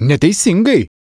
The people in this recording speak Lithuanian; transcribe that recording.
neteisingai.